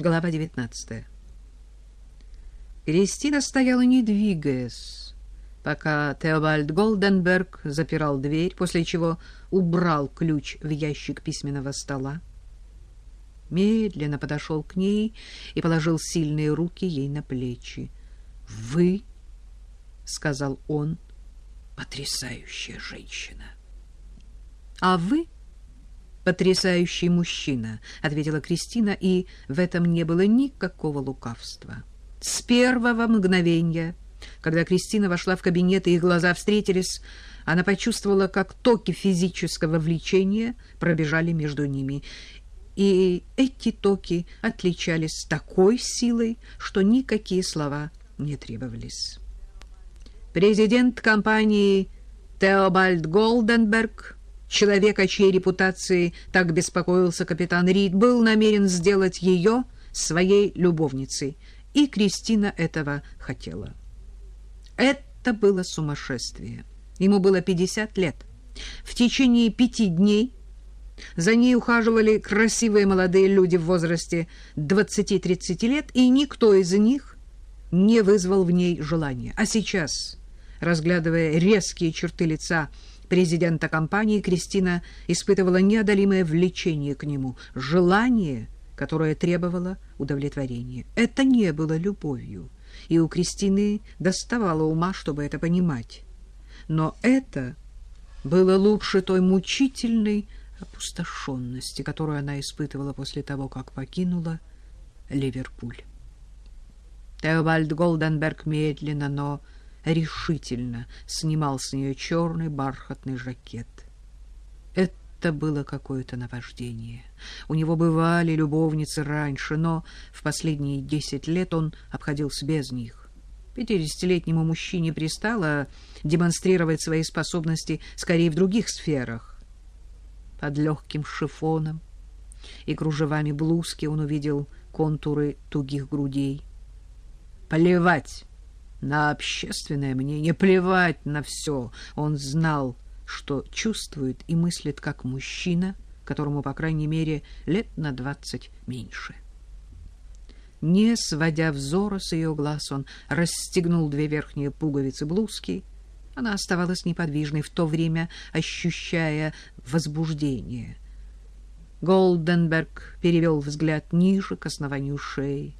Глава 19. Кристина стояла, не двигаясь, пока Теобальд Голденберг запирал дверь, после чего убрал ключ в ящик письменного стола. Медленно подошел к ней и положил сильные руки ей на плечи. — Вы, — сказал он, — потрясающая женщина. — А вы — потрясающий мужчина, — ответила Кристина, и в этом не было никакого лукавства. С первого мгновения, когда Кристина вошла в кабинет и их глаза встретились, она почувствовала, как токи физического влечения пробежали между ними, и эти токи отличались такой силой, что никакие слова не требовались. Президент компании Теобальд Голденберг, человек, о чьей репутации так беспокоился капитан Рид, был намерен сделать ее своей любовницей, и Кристина этого хотела. Это было сумасшествие. Ему было 50 лет. В течение пяти дней за ней ухаживали красивые молодые люди в возрасте 20-30 лет, и никто из них не вызвал в ней желания. А сейчас, разглядывая резкие черты лица президента компании, Кристина испытывала неодолимое влечение к нему, желание, которое требовало удовлетворения. Это не было любовью, и у Кристины доставало ума, чтобы это понимать. Но это было лучше той мучительной опустошенности, которую она испытывала после того, как покинула Ливерпуль. Теобальд Голденберг медленно, но решительно снимал с нее черный бархатный жакет. Это было какое-то наваждение. У него бывали любовницы раньше, но в последние десять лет он обходился без них. Пятидесятилетнему мужчине пристало демонстрировать свои способности скорее в других сферах. Под легким шифоном и кружевами блузки он увидел контуры тугих грудей. Плевать на общественное мнение, плевать на все. Он знал, что чувствует и мыслит как мужчина, которому, по крайней мере, лет на двадцать меньше. Не сводя взора с ее глаз, он расстегнул две верхние пуговицы блузки — она оставалась неподвижной, в то время ощущая возбуждение. Голденберг перевел взгляд ниже, к основанию шеи.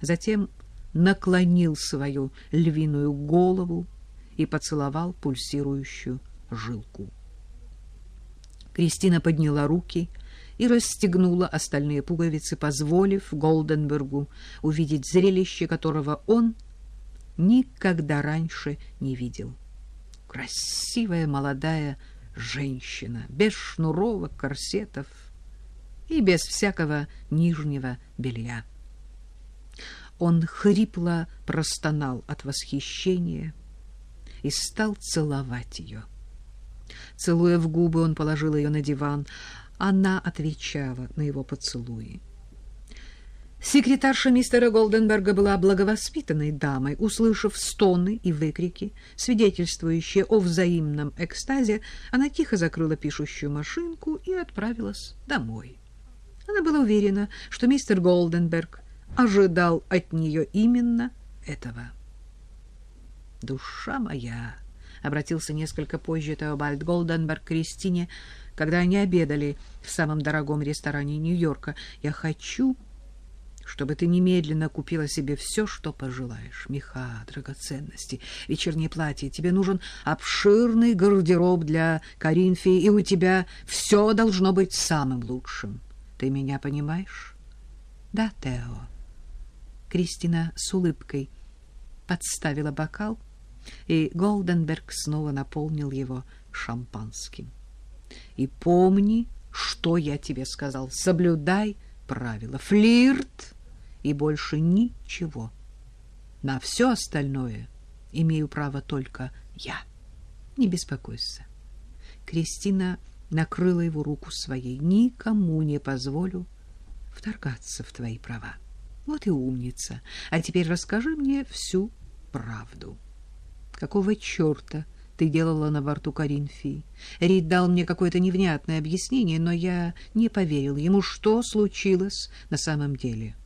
Затем наклонил свою львиную голову и поцеловал пульсирующую жилку. Кристина подняла руки и расстегнула остальные пуговицы, позволив Голденбергу увидеть зрелище, которого он никогда раньше не видел красивая молодая женщина, без шнуровок, корсетов и без всякого нижнего белья. Он хрипло простонал от восхищения и стал целовать ее. Целуя в губы, он положил ее на диван. Она отвечала на его поцелуи. Секретарша мистера Голденберга была благовоспитанной дамой. Услышав стоны и выкрики, свидетельствующие о взаимном экстазе, она тихо закрыла пишущую машинку и отправилась домой. Она была уверена, что мистер Голденберг ожидал от нее именно этого. «Душа моя!» — обратился несколько позже Теобальд Голденберг к Кристине, когда они обедали в самом дорогом ресторане Нью-Йорка. «Я хочу...» чтобы ты немедленно купила себе все, что пожелаешь. Меха, драгоценности, вечернее платье. Тебе нужен обширный гардероб для Каринфии, и у тебя все должно быть самым лучшим. Ты меня понимаешь? Да, Тео. Кристина с улыбкой подставила бокал, и Голденберг снова наполнил его шампанским. И помни, что я тебе сказал. Соблюдай правила. Флирт и больше ничего. На все остальное имею право только я. Не беспокойся. Кристина накрыла его руку своей. Никому не позволю вторгаться в твои права. Вот и умница. А теперь расскажи мне всю правду. Какого черта ты делала на борту Коринфии? Рид дал мне какое-то невнятное объяснение, но я не поверил ему, что случилось на самом деле. —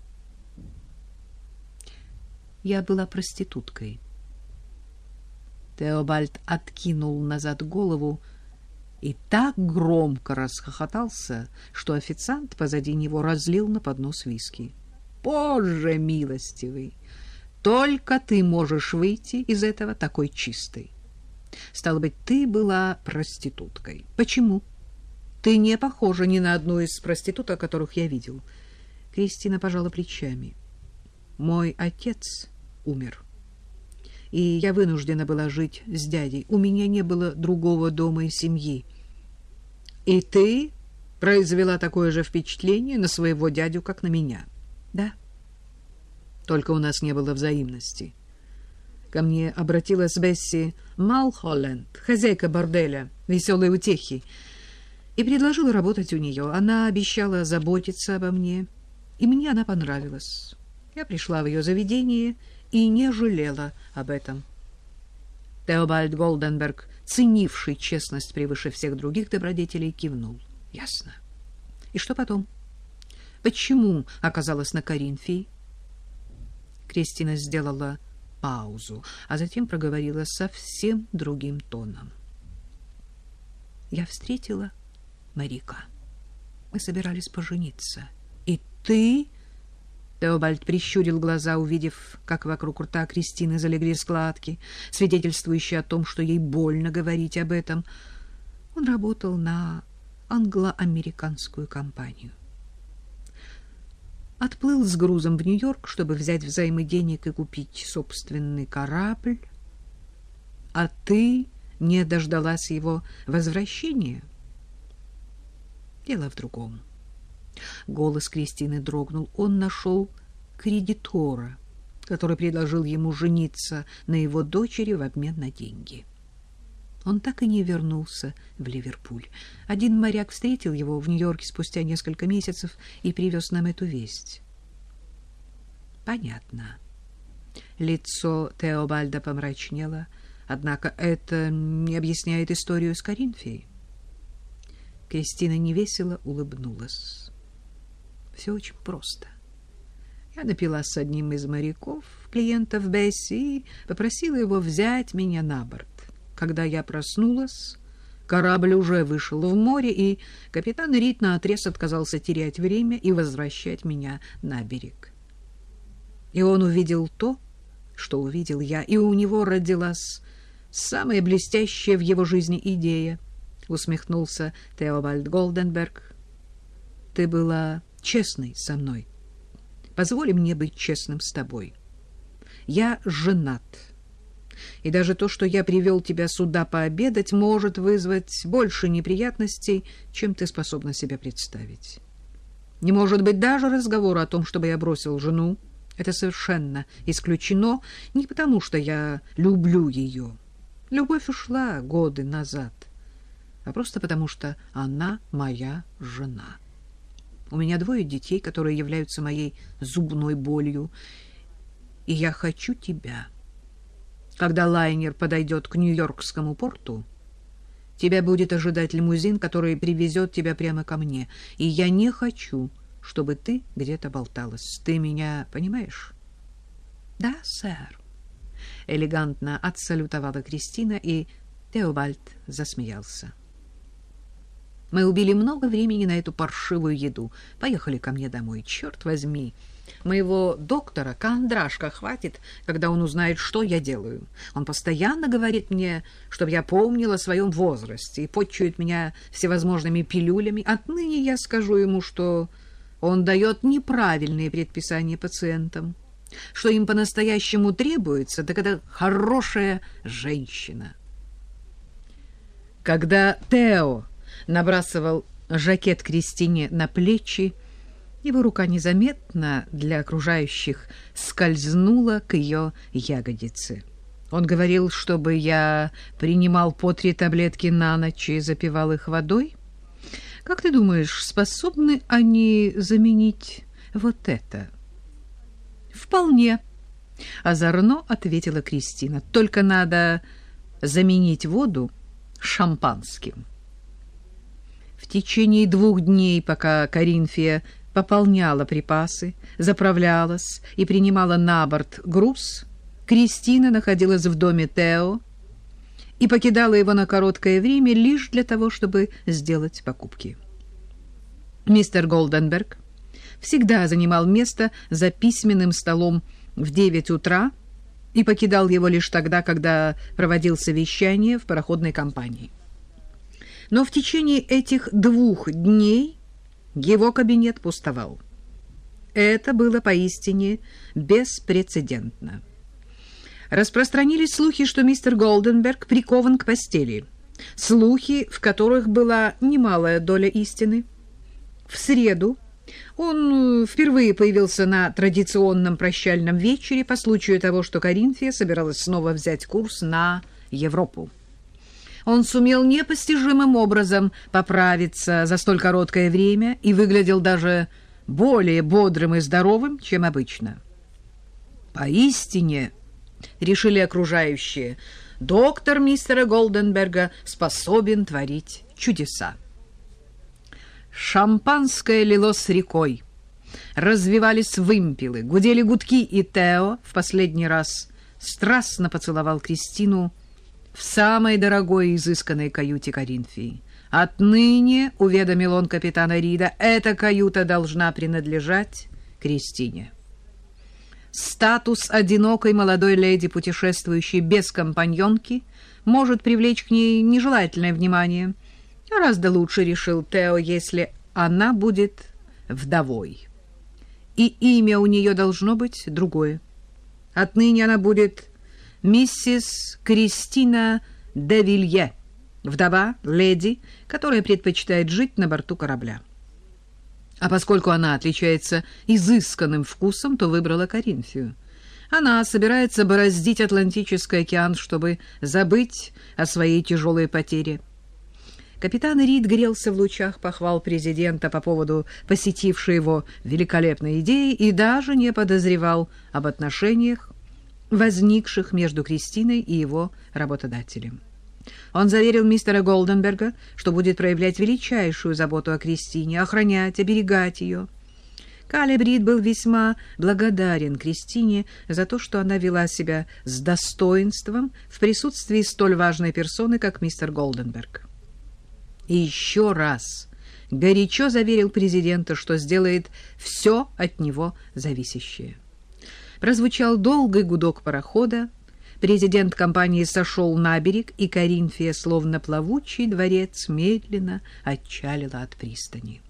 я была проституткой. Теобальд откинул назад голову и так громко расхохотался, что официант позади него разлил на поднос виски. «Боже милостивый! Только ты можешь выйти из этого такой чистой. Стало быть, ты была проституткой. Почему? Ты не похожа ни на одну из проституток, которых я видел». Кристина пожала плечами. «Мой отец умер» и я вынуждена была жить с дядей. У меня не было другого дома и семьи. И ты произвела такое же впечатление на своего дядю, как на меня? Да. Только у нас не было взаимности. Ко мне обратилась Бесси Малхолленд, хозяйка борделя, веселой утехи, и предложила работать у нее. Она обещала заботиться обо мне, и мне она понравилась. Я пришла в ее заведение и не жалела об этом. Теобальд Голденберг, ценивший честность превыше всех других добродетелей, кивнул. Ясно. И что потом? Почему оказалась на Коринфии? Кристина сделала паузу, а затем проговорила совсем другим тоном. Я встретила Марика. Мы собирались пожениться. И ты Теобальд прищурил глаза, увидев, как вокруг рта Кристины залегли складки, свидетельствующие о том, что ей больно говорить об этом. Он работал на англо-американскую компанию. Отплыл с грузом в Нью-Йорк, чтобы взять взаймы денег и купить собственный корабль. А ты не дождалась его возвращения? Дело в другом. Голос Кристины дрогнул. Он нашел кредитора, который предложил ему жениться на его дочери в обмен на деньги. Он так и не вернулся в Ливерпуль. Один моряк встретил его в Нью-Йорке спустя несколько месяцев и привез нам эту весть. Понятно. Лицо Теобальда помрачнело, однако это не объясняет историю с Коринфией. Кристина невесело улыбнулась. Все очень просто. Я напилась с одним из моряков, клиентов Бесси, и попросила его взять меня на борт. Когда я проснулась, корабль уже вышел в море, и капитан Рид наотрез отказался терять время и возвращать меня на берег. И он увидел то, что увидел я, и у него родилась самая блестящая в его жизни идея, — усмехнулся Теобальд Голденберг. — Ты была честный со мной. Позволь мне быть честным с тобой. Я женат. И даже то, что я привел тебя сюда пообедать, может вызвать больше неприятностей, чем ты способна себе представить. Не может быть даже разговора о том, чтобы я бросил жену. Это совершенно исключено не потому, что я люблю ее. Любовь ушла годы назад, а просто потому, что она моя жена». У меня двое детей, которые являются моей зубной болью. И я хочу тебя. Когда лайнер подойдет к Нью-Йоркскому порту, тебя будет ожидать лимузин, который привезет тебя прямо ко мне. И я не хочу, чтобы ты где-то болталась. Ты меня понимаешь? — Да, сэр. Элегантно отсалютовала Кристина, и Теобальд засмеялся. — мы убили много времени на эту паршивую еду. Поехали ко мне домой, черт возьми. Моего доктора Кондрашка хватит, когда он узнает, что я делаю. Он постоянно говорит мне, чтобы я помнила о своем возрасте и подчует меня всевозможными пилюлями. Отныне я скажу ему, что он дает неправильные предписания пациентам, что им по-настоящему требуется, так это хорошая женщина. Когда Тео набрасывал жакет Кристине на плечи. Его рука незаметно для окружающих скользнула к ее ягодице. Он говорил, чтобы я принимал по три таблетки на ночь и запивал их водой. Как ты думаешь, способны они заменить вот это? Вполне. Озорно ответила Кристина. Только надо заменить воду шампанским. В течение двух дней, пока Коринфия пополняла припасы, заправлялась и принимала на борт груз, Кристина находилась в доме Тео и покидала его на короткое время лишь для того, чтобы сделать покупки. Мистер Голденберг всегда занимал место за письменным столом в девять утра и покидал его лишь тогда, когда проводил совещание в пароходной компании. Но в течение этих двух дней его кабинет пустовал. Это было поистине беспрецедентно. Распространились слухи, что мистер Голденберг прикован к постели. Слухи, в которых была немалая доля истины. В среду он впервые появился на традиционном прощальном вечере по случаю того, что Коринфия собиралась снова взять курс на Европу. Он сумел непостижимым образом поправиться за столь короткое время и выглядел даже более бодрым и здоровым, чем обычно. Поистине, решили окружающие, доктор мистера Голденберга способен творить чудеса. Шампанское лилось рекой. Развивались вымпелы, гудели гудки, и Тео в последний раз страстно поцеловал Кристину в самой дорогой и изысканной каюте Коринфии. Отныне, уведомил он капитана Рида, эта каюта должна принадлежать Кристине. Статус одинокой молодой леди, путешествующей без компаньонки, может привлечь к ней нежелательное внимание. Гораздо лучше, решил Тео, если она будет вдовой. И имя у нее должно быть другое. Отныне она будет миссис Кристина де Вилье, вдова, леди, которая предпочитает жить на борту корабля. А поскольку она отличается изысканным вкусом, то выбрала Коринфию. Она собирается бороздить Атлантический океан, чтобы забыть о своей тяжелой потере. Капитан Рид грелся в лучах похвал президента по поводу посетившей его великолепной идеи и даже не подозревал об отношениях возникших между Кристиной и его работодателем. Он заверил мистера Голденберга, что будет проявлять величайшую заботу о Кристине, охранять, оберегать ее. Калебрид был весьма благодарен Кристине за то, что она вела себя с достоинством в присутствии столь важной персоны, как мистер Голденберг. И еще раз горячо заверил президента, что сделает все от него зависящее. Прозвучал долгий гудок парохода. Президент компании сошел на берег, и Коринфия, словно плавучий дворец, медленно отчалила от пристани.